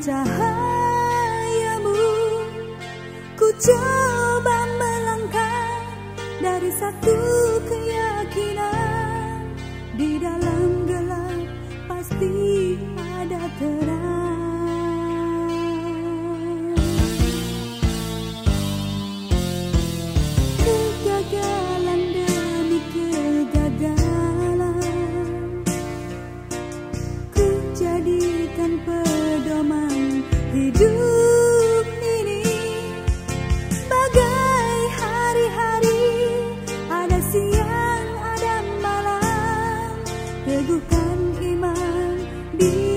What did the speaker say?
cahayamu. Ku coba melangkah dari satu keyakinan teguhkan iman di